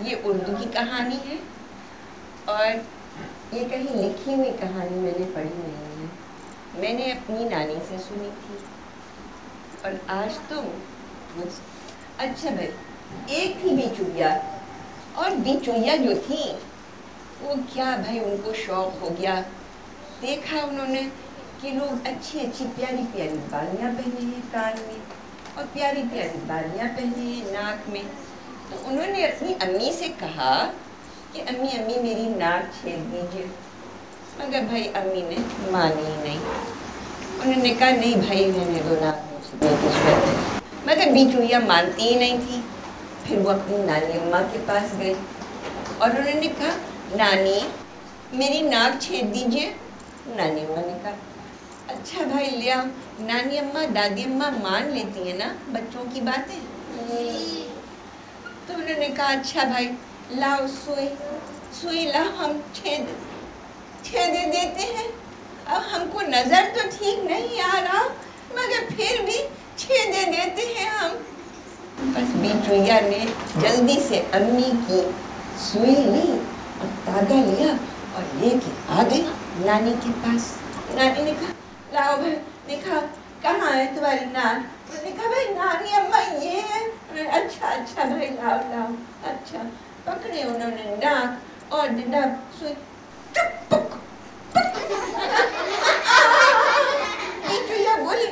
یہ اردو کی کہانی ہے اور یہ کہیں لکھی ہوئی کہانی میں نے پڑھی نہیں ہے۔ میں نے اپنی نانی سے سنی تھی۔ اور آج تم اچھا بھائی، ایک تھی بھی اور چویا جو تھی، وہ کیا بھائی ان کو شوق ہو گیا۔ دیکھا انہوں نے کہ لوگ اچھی اچھی پیاری پیاری بالیاں پہنے ہیں کان میں اور پیاری پیاری بالیاں پہنے ہیں ناک میں۔ تو انہوں نے اپنی امی سے کہا کہ امی امی، میری ناک چھید دیجیے مگر بھائی، امی نے مانی نہیں۔ انہوں نے کہا، نہیں بھائی، میں نے دو ناک مگر بیچویا مانتی ہی نہیں تھی۔ پھر وہ اپنی نانی اماں کے پاس گئی۔ اور انہوں نے کہا، نانی، میری ناک چھید دیجیے نانی اماں نے کہا اچھا بھائی، لیا۔ نانی اماں، دادی اماں مان لیتی ہیں نا؟ بچوں کی باتیں؟ تو انہوں نے کہا اچھا بھائی، لاؤ سوئی سوئی لاؤ، ہم چھید چھیدے دیتے ہیں. اب ہم کو نظر تو ٹھیک نہیں آ رہا، مگر پھر بھی چھیدے دیتے ہیں ہم۔ بس بیچویا نے جلدی سے امی کی سوئی لی اور تاگا لیا اور لے کے آ گئی نانی کے پاس۔ نانی نے کہا، لاؤ بھائی، نے کہا، کہاں ہے تمہاری نان؟ نے کہا، بھائی، نانی اماں یہ ہے اچھا اچھا بھائی لاؤ لاؤ اچھا. پکڑے انہوں نے ناک اور جناب سوئی بولی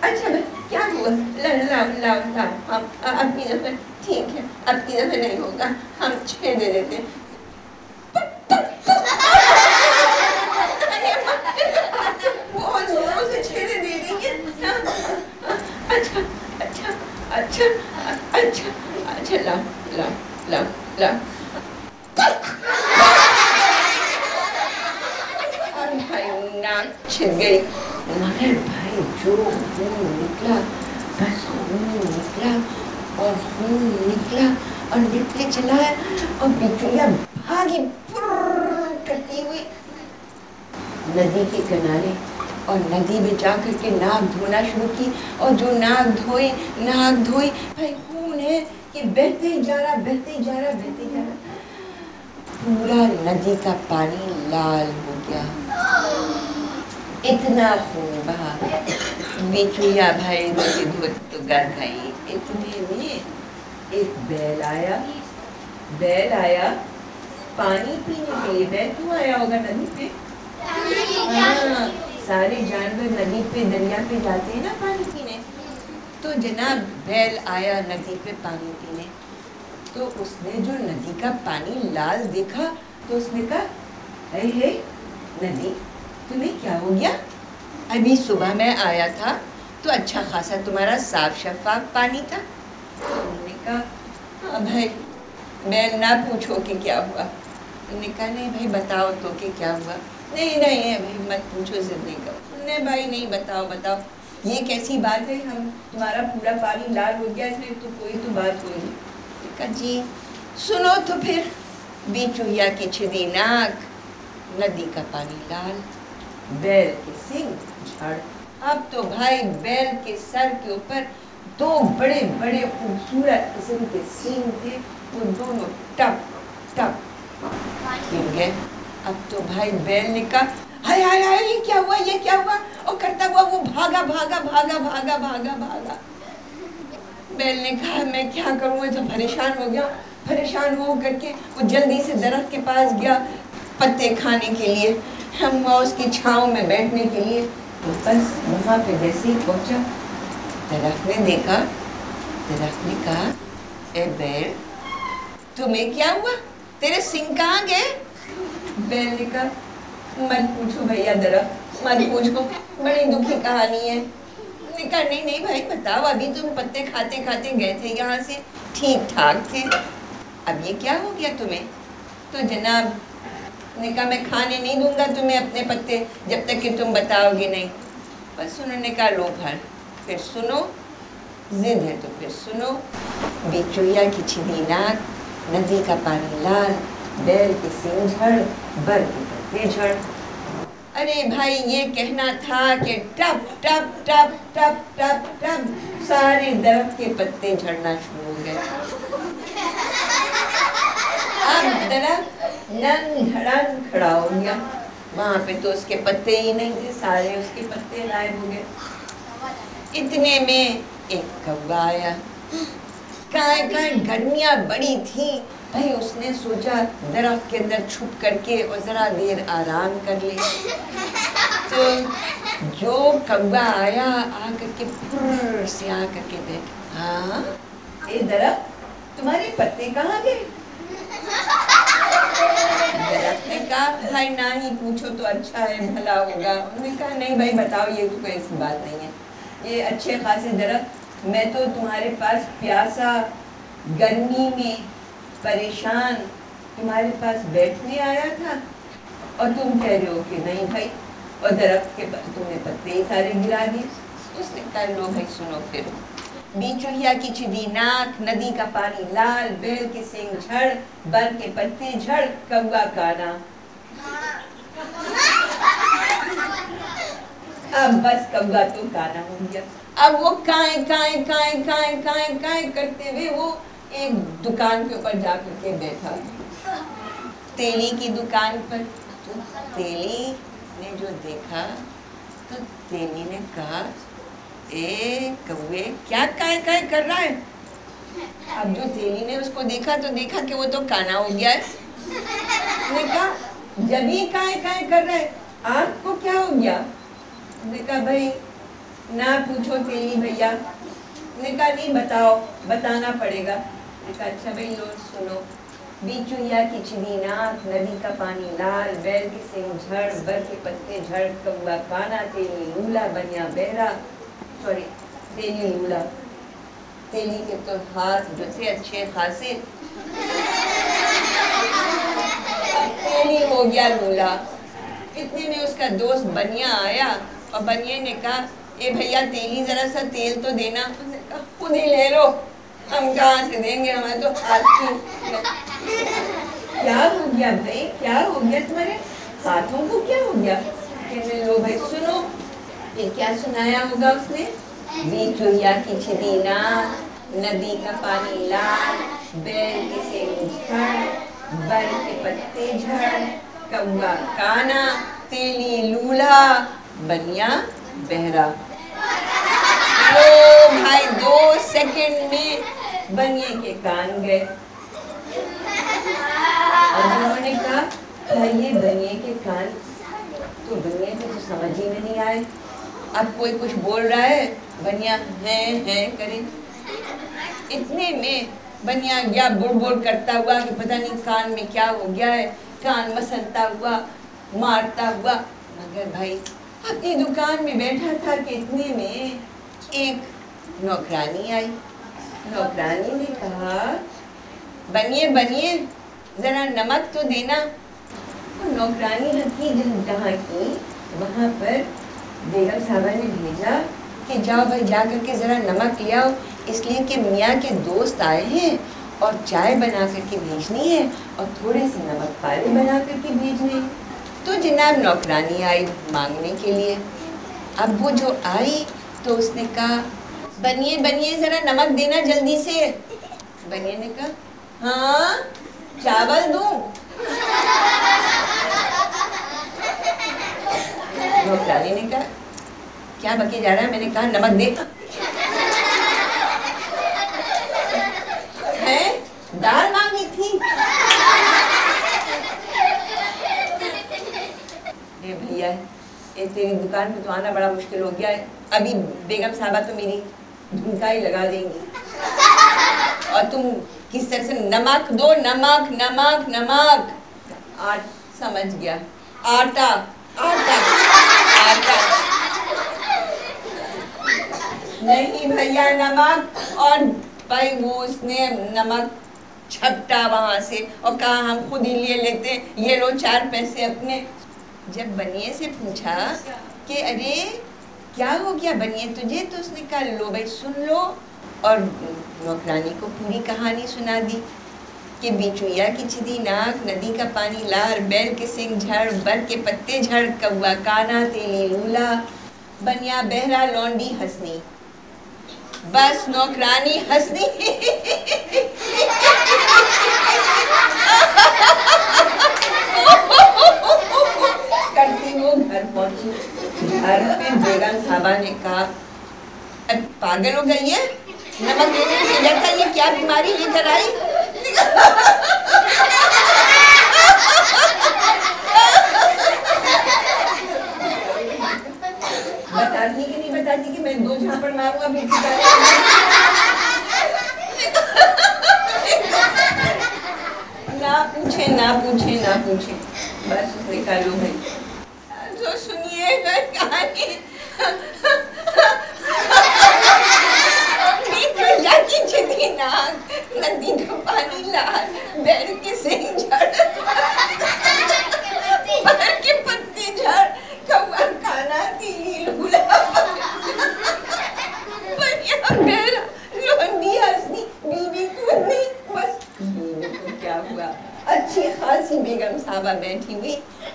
اچھا بھائی کیا ہوا؟ لاؤ لاؤ لاؤ ہم اپنی دفعہ ٹھیک ہے، اب کی دفعہ نہیں ہوگا، ہم چھ دے دیتے اچھا اچھا لاؤ لاؤ لاؤ لاؤ گئی۔ مگر بھائی، جو خون نکلا، بس خون نکلا اور خون نکلا اور نکلے چلا اور بھاگی کرتی ہوئی۔ ندی کے کنارے اور ندی میں جا کر کے ناک دھونا شروع کی اور جو ناک دھوئی ناک دھوئی بھائی خون ہے کہ بہتے ہی جا رہا بہتے ہی جا رہا بہتے ہی جا رہا پورا ندی کا پانی لال ہو گیا۔ اتنا خون بہا بیچویا بھائی ندی دھوت تو گر گئی اتنے میں ایک بیل آیا۔ بیل آیا۔ پانی پینے کے لیے بیل کیوں آیا ہوگا ندی پہ؟ ہاں سارے جانور ندی پہ، دریا پہ جاتے ہیں نا پانی۔ تو جناب بیل آیا ندی پہ پانی پینے۔ تو اس نے جو ندی کا پانی لال دیکھا، تو اس نے کہا، اے ہے ندی، تمہیں کیا ہو گیا؟ ابھی صبح میں آیا تھا تو اچھا خاصا تمہارا صاف شفاف پانی تھا۔ انہوں نے کہا ہاں بھائی، بیل نہ پوچھو کہ کیا ہوا۔ انہوں نے کہا، نہیں بھائی، بتاؤ تو کہ کیا ہوا۔ نہیں نہیں بھائی مت پوچھو زندگی کا نہیں بھائی، نہیں، بتاؤ بتاؤ۔ یہ کیسی بات ہے؟ ہم تمہارا پورا پانی لال ہو گیا اس میں تو کوئی تو بات ہوئی نہیں۔ کہا جی سنو تو پھر۔ بیچویا کی چھدی ناک ندی کا پانی لال۔ بیل کے سنگ جھڑ اب تو بھائی بیل کے سر کے اوپر دو بڑے بڑے خوبصورت قسم کے سینگ تھے۔ وہ دونوں ٹپ ٹپ۔ گر گئے اب تو بھائی بیل نے کہا ہائے ہائے ہائے، یہ کیا ہوا، یہ کیا ہوا؟ اور کرتا ہوا وہ بھاگا بھاگا بھاگا بھاگا بھاگا بھاگا۔ بیل نے کہا، میں کیا کروں؟ میں تو پریشان ہو گیا۔ پریشان ہو کر کے وہ جلدی سے درخت کے پاس گیا پتے کھانے کے لیے۔ ہم اس کی چھاؤں میں بیٹھنے کے لیے بس وہاں پہ جیسے ہی پہنچا، درخت نے دیکھا۔ درخت نے کہا، اے بیل تمہیں کیا ہوا؟ تیرے سنگ کہاں گئے بیل نے کہا مت پوچھو بھیا درخت مت پوچھو بڑی دکھی کہانی ہے نے کہا نہیں نہیں بھائی بتاؤ ابھی تم پتے کھاتے کھاتے گئے تھے یہاں سے ٹھیک ٹھاک تھے اب یہ کیا ہو گیا تمہیں تو جناب نے کہا میں کھانے نہیں دوں گا تمہیں اپنے پتے جب تک کہ تم بتاؤ گے نہیں بس انہوں نے کہا لو بھر پھر سنو زد ہے تو پھر سنو بیچویا کی چھدی ناک ندی کا پانی لال بیل کے سنجھڑ بر کے پتے ارے بھائی یہ کہنا تھا کہ ٹپ ٹپ ٹپ ٹپ ٹپ ٹپ سارے درخت کے پتے جھڑنا شروع ہو گئے اب درخت ننگ دھڑن کھڑا ہو گیا وہاں پہ تو اس کے پتے ہی نہیں تھے سارے اس کے پتے غائب ہو گئے اتنے میں ایک کوا آیا کائیں کائیں گرمیاں بڑی تھیں بھائی اس نے سوچا درخت کے اندر چھپ کر کے اور ذرا دیر آرام کر لے تو جو کوا آیا، آ کر کے پھر سے آ کر کے بیٹھ ہاں؟ اے درخت، تمہارے پتے کہاں گئے؟ درخت نے کہا، بھائی نہ ہی پوچھو تو اچھا ہے، بھلا ہوگا۔ انہوں نے کہا، نہیں بھائی، بتاؤ، یہ تو کوئی ایسی بات نہیں ہے۔ یہ اچھے خاصے درخت، میں تو تمہارے پاس پیاسا گرمی میں پریشان، تمہارے پاس بیٹھنے آیا تھا؟ اور تم کہہ رہے ہو کہ نہیں بھائی، اور درخت کے تم نے پتے ہی سارے گرا دیے۔ اس نے کہا، لو بھائی، سنو پھر۔ بیچوہیا کی چدی ناک، ندی کا پانی لال، بیل کے سنگ جھڑ بر کے پتے جھڑ، کوا کانا اب بس کوا تو کانا ہو گیا۔ اب وہ کائیں کائیں کائیں کائیں کائیں کائیں کرتے ہوئے وہ ایک دکان کے اوپر جا کر کے بیٹھا۔ تیلی کی دکان پر۔ تو تیلی نے جو دیکھا، تو تیلی نے کہا، اے کوے کیا کائیں کائیں کر رہا ہے؟ اب جو تیلی نے اس کو دیکھا، تو دیکھا کہ وہ تو کانا ہو گیا ہے۔ نے کہا، جب ہی کائیں کائیں کر رہا ہے، آپ کو کیا ہو گیا؟ نے کہا، بھائی، نہ پوچھو تیلی بھیا۔ نے کہا، نہیں، بتاؤ، بتانا پڑے گا۔ کہا اچھا بھائی لو سنو بیچویا کی چنی ندی کا پانی لال بیل کے سنگ جھڑ بر کے پتے جھڑ کوا کانا تیلی لولا بنیا بہرا سوری تیلی لولا تیلی کے تو ہاتھ جو تھے اچھے خاصے تیلی ہو گیا لولا اتنے میں اس کا دوست بنیا آیا اور بنیا نے کہا اے بھیا تیلی ذرا سا تیل تو دینا اس نے کہا خود ہی لے لو ہم کہاں سے دیں گے ہمیں تو کیا ہو گیا بھائی کیا ہو گیا تمہارے ہاتھوں کو کیا ہو گیا کہنے لو بھائی سنو یہ کیا سنایا ہوگا اس نے بیچویا کی چھدینا ندی کا پانی لال بیل کے سنگ جھڑ بر کے پتے جھڑ کوا کانا تیلی لولا بنیا بہرا او بھائی بنیے کے کان گئے اور انہوں نے کہا یہ بنیے کے کان تو بنیے کے تو سمجھ ہی میں نہیں آئے اب کوئی کچھ بول رہا ہے بنیا ہیں ہیں کرے اتنے میں بنیا گیا بڑ بڑ کرتا ہوا کہ پتہ نہیں کان میں کیا ہو گیا ہے کان مسلتا ہوا مارتا ہوا مگر بھائی اپنی دکان میں بیٹھا تھا کہ اتنے میں ایک نوکرانی آئی نوکرانی نے کہا بنیے بنیے، ذرا نمک تو دینا۔ نوکرانی رکھی جہاں کی، وہاں پر بیگم صاحبہ نے بھیجا کہ جاؤ بھائی، جا کر کے ذرا نمک لے آؤ۔ اس لیے کہ میاں کے دوست آئے ہیں اور چائے بنا کر کے بھیجنی ہے اور تھوڑے سے نمک پالے بنا کر کے بھیجنے۔ تو جناب، نوکرانی آئی مانگنے کے لیے۔ اب وہ جو آئی تو اس نے کہا بنیے بنیے ذرا نمک دینا جلدی سے۔ بنیے نے کہا ہاں؟ چاول دوں۔ نوکرانی نے کہا کیا بکی جا رہا ہے؟ میں نے کہا نمک دے۔ دال مانگی تھی۔ بھیا تیری دکان پہ تو آنا بڑا مشکل ہو گیا ہے۔ ابھی بیگم صاحبہ تو میری دھمکا ہی لگا دیں گی اور تم کس طرح سے نمک دو، نمک نمک نمک۔ آٹ سمجھ گیا۔ آٹا آٹا آٹا۔ نہیں بھیا، نمک۔ اور بھائی وہ اس نے نمک چھپٹا وہاں سے اور کہا ہم خود ہی لیے لیتے۔ یہ لو چار پیسے اپنے۔ جب بنیے سے پوچھا کہ ارے کیا ہو گیا بنیے تجھے تو اس نے کہا لو بھائی سن لو اور نوکرانی کو پوری کہانی سنا دی کہ بیچویا کی چھدی ناک ندی کا پانی لار بیل کے سنگ جھڑ بر کے پتے جھڑ کوا کانا تیلی لولا بنیا بہرا لونڈی ہنسنی بس نوکرانی ہنسنی کرتی وہ گھر پہنچی پھر بیگم صاحبہ نے کہا پاگل ہو گئی ہے نمک دینے میں سجا تھا یہ کیا بیماری لے کر آئی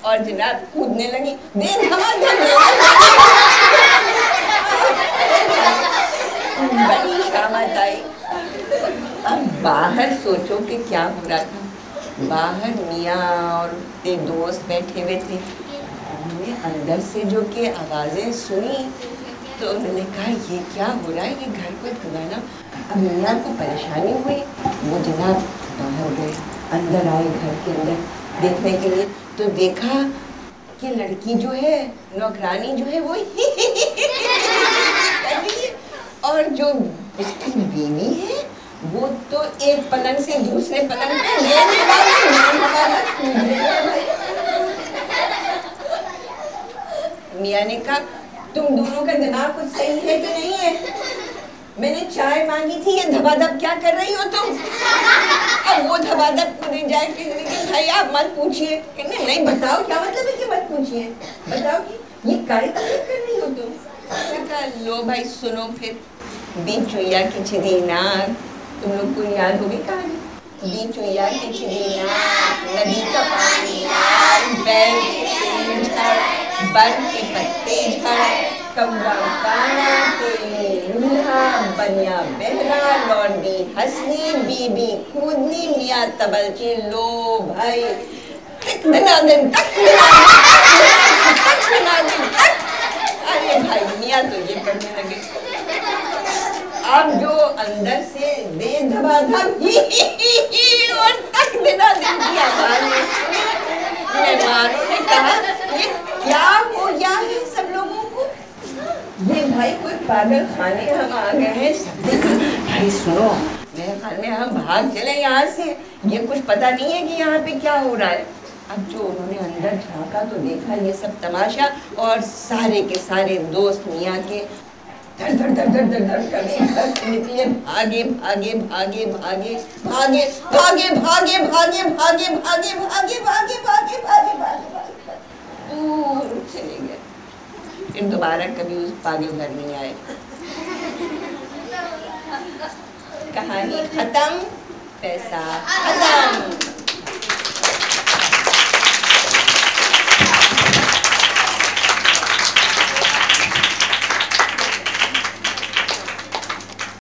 اور جناب کودنے لگی۔ دیر ہمارے بڑی شامت آئی اب باہر سوچو کہ کیا ہو رہا تھا۔ باہر میاں اور دوست بیٹھے ہوئے تھے۔ ہم نے اندر سے جو کہ آوازیں سنی تو انہوں نے کہا، یہ کیا ہو رہا ہے؟ یہ گھر کو نا اب میاں کو پریشانی ہوئی۔ وہ جناب باہر گئے، اندر آئے گھر کے اندر۔ دیکھنے کے لیے۔ تو دیکھا کہ لڑکی جو ہے، نوکرانی جو ہے، وہ اور جو اس کی بیوی ہے، وہ تو ایک پلنگ سے دوسرے پلنگ میاں نے کہا، تم دونوں کا دماغ کچھ صحیح ہے کہ نہیں ہے؟ میں نے چائے مانگی تھی، یہ دھبا دھب کیا کر رہی ہو تم؟ اب وہ دھبا دھب جائے کہ بھائی آپ مت پوچھئے۔ کہ نہیں، بتاؤ کیا مطلب ہے کہ مت پوچھئے؟ بتاؤ کہ یہ کاری تکلیف کر رہی ہو تم کہا، لو بھائی، سنو پھر۔ بین چویا کی چدینا تم لوگ کو یاد ہوگی کہانی؟ بین چویا کی چدینا ندی کا پانی لار بیل کے سینج بر کے پتے جھڑ کمرہ کانا بنیا بہرا لونڈی ہنسنی بی بی، کودنی میاں تبلچی لو بھائی۔ تک بنا دن، تک بنا دن، تک بنا دن، تک ارے بھائی، میاں تو یہ کرنے لگے۔ اب جو اندر سے دے دھبا دھب ہی ہی ہی ہی اور تک دینا دن کی آواز۔ میں مہمانوں نے کہا، یہ پاگل خانے ہم آ گئے ہیں سنو، میرے خیال میں ہم بھاگ چلے یہاں سے۔ یہ کچھ پتہ نہیں ہے کہ یہاں پہ کیا ہو رہا ہے۔ اب جو انہوں نے اندر جھانکا تو دیکھا، یہ سب تماشا اور سارے کے سارے دوست میاں کے در در در در دھڑ دھڑ کرے نکلے۔ بھاگے بھاگے بھاگے بھاگے بھاگے بھاگے بھاگے۔ پانی بھر نہیں آئے کہانی ختم پیسہ ختم